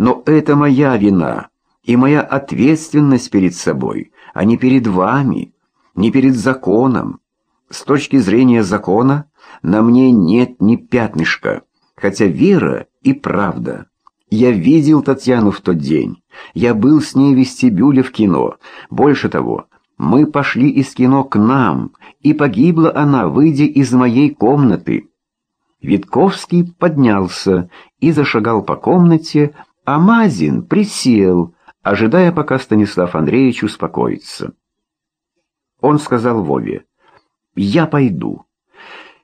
Но это моя вина и моя ответственность перед собой, а не перед вами, не перед законом. С точки зрения закона на мне нет ни пятнышка, хотя вера и правда. Я видел Татьяну в тот день. Я был с ней в вестибюле в кино. Больше того, мы пошли из кино к нам, и погибла она, выйдя из моей комнаты. Витковский поднялся и зашагал по комнате, а Мазин присел, ожидая, пока Станислав Андреевич успокоится. Он сказал Вове, «Я пойду».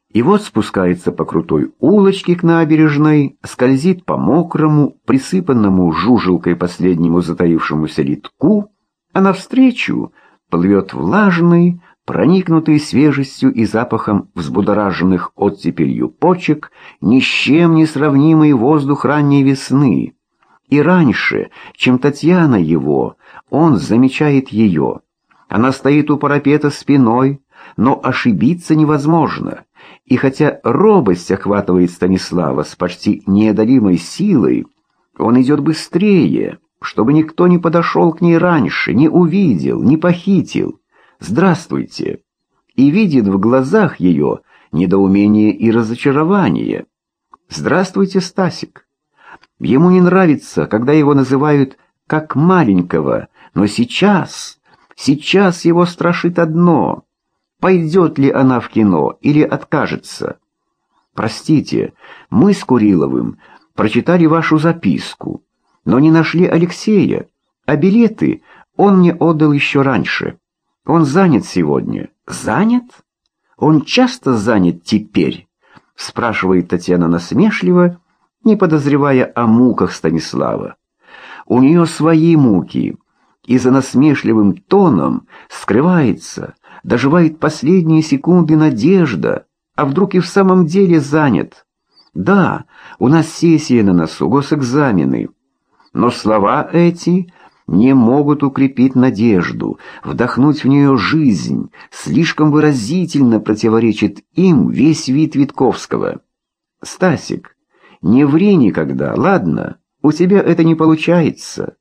И вот спускается по крутой улочке к набережной, скользит по мокрому, присыпанному жужелкой последнему затаившемуся литку, а навстречу плывет влажный, проникнутый свежестью и запахом взбудораженных оттепелью почек, ни с чем не сравнимый воздух ранней весны. И раньше, чем Татьяна его, он замечает ее. Она стоит у парапета спиной, но ошибиться невозможно. И хотя робость охватывает Станислава с почти неодолимой силой, он идет быстрее, чтобы никто не подошел к ней раньше, не увидел, не похитил. «Здравствуйте!» и видит в глазах ее недоумение и разочарование. «Здравствуйте, Стасик!» Ему не нравится, когда его называют как маленького, но сейчас, сейчас его страшит одно — пойдет ли она в кино или откажется. Простите, мы с Куриловым прочитали вашу записку, но не нашли Алексея, а билеты он мне отдал еще раньше. Он занят сегодня. Занят? Он часто занят теперь? Спрашивает Татьяна насмешливо, не подозревая о муках Станислава. У нее свои муки, и за насмешливым тоном скрывается, доживает последние секунды надежда, а вдруг и в самом деле занят. Да, у нас сессия на носу, госэкзамены. Но слова эти не могут укрепить надежду, вдохнуть в нее жизнь, слишком выразительно противоречит им весь вид Витковского. «Стасик, не ври никогда, ладно? У тебя это не получается».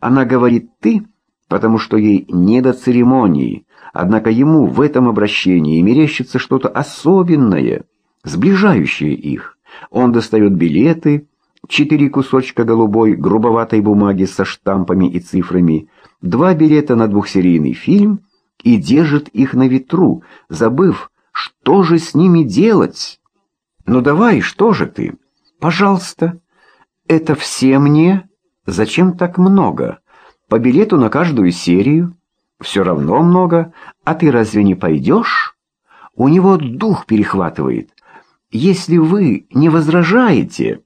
Она говорит «ты», потому что ей не до церемонии, однако ему в этом обращении мерещится что-то особенное, сближающее их. Он достает билеты, четыре кусочка голубой грубоватой бумаги со штампами и цифрами, два билета на двухсерийный фильм и держит их на ветру, забыв, что же с ними делать. «Ну давай, что же ты? Пожалуйста. Это все мне? Зачем так много? По билету на каждую серию? Все равно много. А ты разве не пойдешь?» У него дух перехватывает. «Если вы не возражаете...»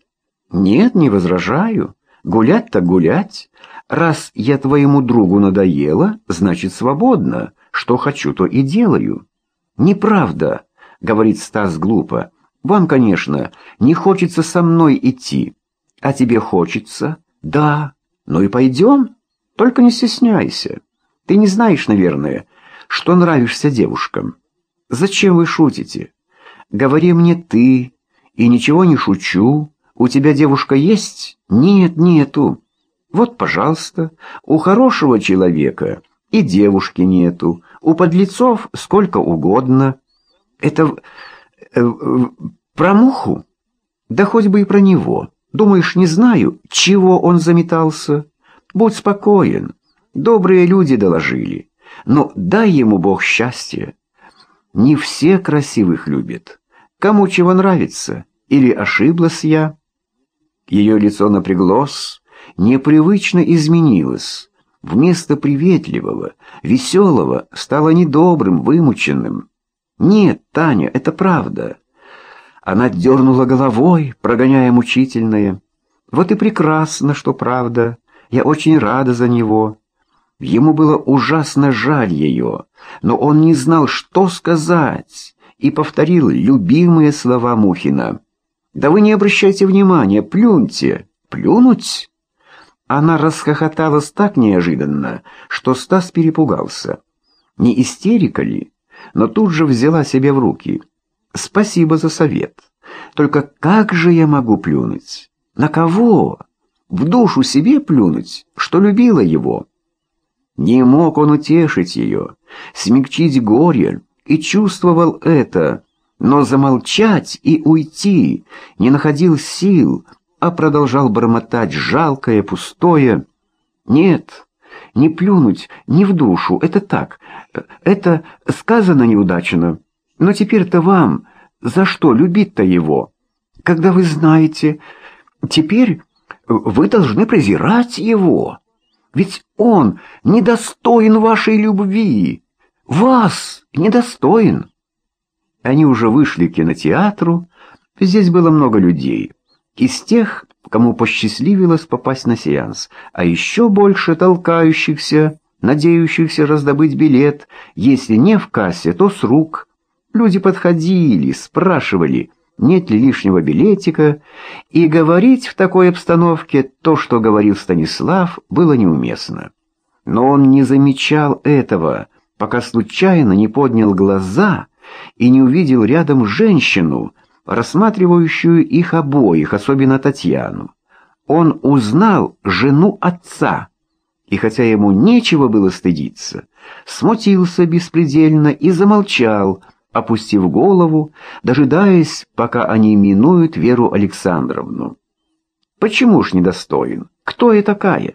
«Нет, не возражаю. Гулять так гулять. Раз я твоему другу надоела, значит, свободно. Что хочу, то и делаю». «Неправда», — говорит Стас глупо. «Вам, конечно, не хочется со мной идти. А тебе хочется?» «Да. Ну и пойдем. Только не стесняйся. Ты не знаешь, наверное, что нравишься девушкам. Зачем вы шутите? Говори мне ты, и ничего не шучу». «У тебя девушка есть?» «Нет, нету». «Вот, пожалуйста, у хорошего человека и девушки нету, у подлецов сколько угодно». «Это про муху?» «Да хоть бы и про него. Думаешь, не знаю, чего он заметался?» «Будь спокоен. Добрые люди доложили. Но дай ему Бог счастья. Не все красивых любят. Кому чего нравится? Или ошиблась я?» Ее лицо напряглось, непривычно изменилось. Вместо приветливого, веселого стало недобрым, вымученным. «Нет, Таня, это правда». Она дернула головой, прогоняя мучительное. «Вот и прекрасно, что правда. Я очень рада за него». Ему было ужасно жаль ее, но он не знал, что сказать, и повторил любимые слова Мухина. «Да вы не обращайте внимания, плюньте!» «Плюнуть?» Она расхохоталась так неожиданно, что Стас перепугался. Не истерика ли? Но тут же взяла себя в руки. «Спасибо за совет. Только как же я могу плюнуть? На кого? в душу себе плюнуть, что любила его. Не мог он утешить ее, смягчить горе, и чувствовал это, но замолчать и уйти не находил сил, а продолжал бормотать жалкое, пустое. Нет, не плюнуть, не в душу, это так, это сказано неудачно. Но теперь-то вам за что любить-то его? Когда вы знаете, теперь вы должны презирать его. Ведь он недостоин вашей любви. Вас недостоин. Они уже вышли к кинотеатру. Здесь было много людей. Из тех, кому посчастливилось попасть на сеанс, а еще больше толкающихся, надеющихся раздобыть билет, если не в кассе, то с рук. Люди подходили, спрашивали, нет ли лишнего билетика, и говорить в такой обстановке то, что говорил Станислав, было неуместно. Но он не замечал этого, пока случайно не поднял глаза и не увидел рядом женщину, рассматривающую их обоих, особенно Татьяну. Он узнал жену отца, и хотя ему нечего было стыдиться, смутился беспредельно и замолчал, опустив голову, дожидаясь, пока они минуют Веру Александровну. Почему ж недостоин? Кто я такая?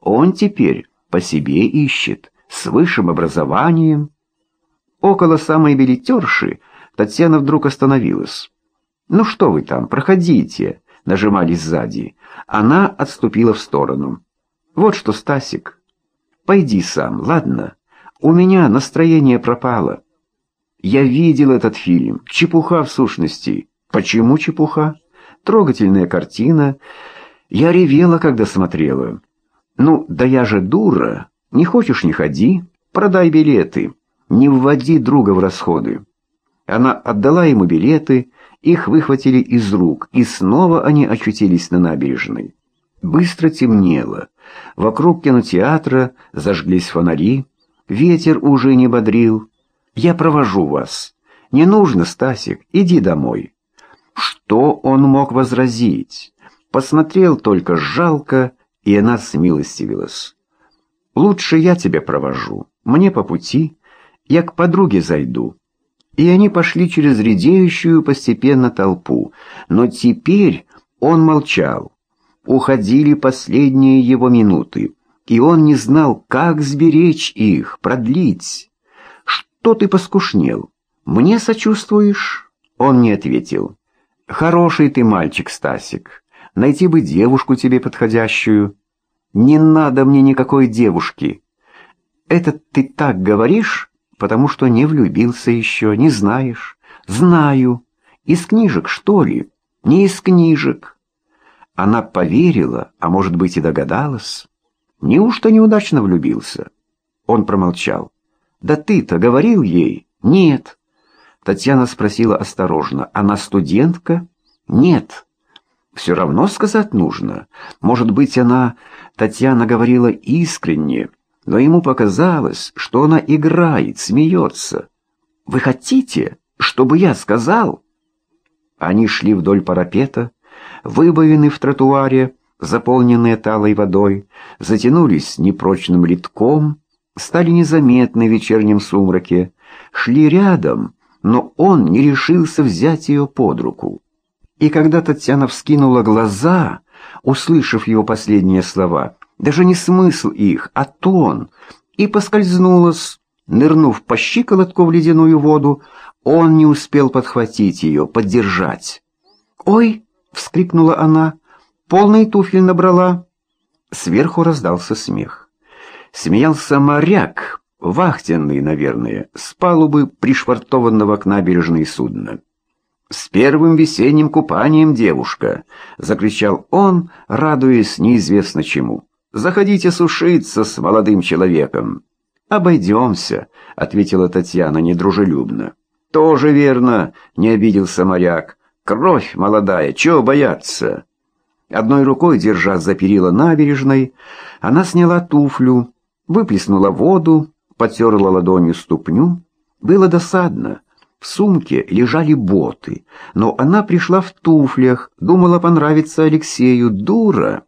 Он теперь по себе ищет, с высшим образованием. Около самой билетерши Татьяна вдруг остановилась. «Ну что вы там, проходите», — нажимали сзади. Она отступила в сторону. «Вот что, Стасик, пойди сам, ладно? У меня настроение пропало». Я видел этот фильм. Чепуха в сущности. Почему чепуха? Трогательная картина. Я ревела, когда смотрела. Ну, да я же дура. Не хочешь, не ходи. Продай билеты. Не вводи друга в расходы. Она отдала ему билеты, их выхватили из рук, и снова они очутились на набережной. Быстро темнело. Вокруг кинотеатра зажглись фонари. Ветер уже не бодрил. Я провожу вас. Не нужно, Стасик, иди домой. Что он мог возразить? Посмотрел только жалко, и она смилостивилась. Лучше я тебя провожу. Мне по пути. Я к подруге зайду. И они пошли через редеющую постепенно толпу. Но теперь он молчал. Уходили последние его минуты, и он не знал, как сберечь их, продлить что ты поскушнел? Мне сочувствуешь?» Он не ответил. «Хороший ты мальчик, Стасик. Найти бы девушку тебе подходящую». «Не надо мне никакой девушки. Это ты так говоришь, потому что не влюбился еще, не знаешь». «Знаю. Из книжек, что ли? Не из книжек». Она поверила, а может быть и догадалась. Неужто неудачно влюбился? Он промолчал. «Да ты-то говорил ей?» «Нет». Татьяна спросила осторожно. «Она студентка?» «Нет». «Все равно сказать нужно. Может быть, она...» Татьяна говорила искренне, но ему показалось, что она играет, смеется. «Вы хотите, чтобы я сказал?» Они шли вдоль парапета, выбоины в тротуаре, заполненные талой водой, затянулись непрочным литком, стали незаметны в вечернем сумраке, шли рядом, но он не решился взять ее под руку. И когда Татьяна вскинула глаза, услышав его последние слова, даже не смысл их, а тон, и поскользнулась, нырнув по щиколотку в ледяную воду, он не успел подхватить ее, поддержать. «Ой!» — вскрикнула она, полные туфли набрала. Сверху раздался смех смеялся моряк, вахтенный, наверное, с палубы пришвартованного к набережной судна. «С первым весенним купанием, девушка!» — закричал он, радуясь неизвестно чему. «Заходите сушиться с молодым человеком!» «Обойдемся», — ответила Татьяна недружелюбно. «Тоже верно», — не обиделся моряк. «Кровь молодая, чего бояться?» Одной рукой, держа за перила набережной, она сняла туфлю, выплеснула воду, потерла ладонью ступню. Было досадно. В сумке лежали боты, но она пришла в туфлях, думала понравиться Алексею, дура.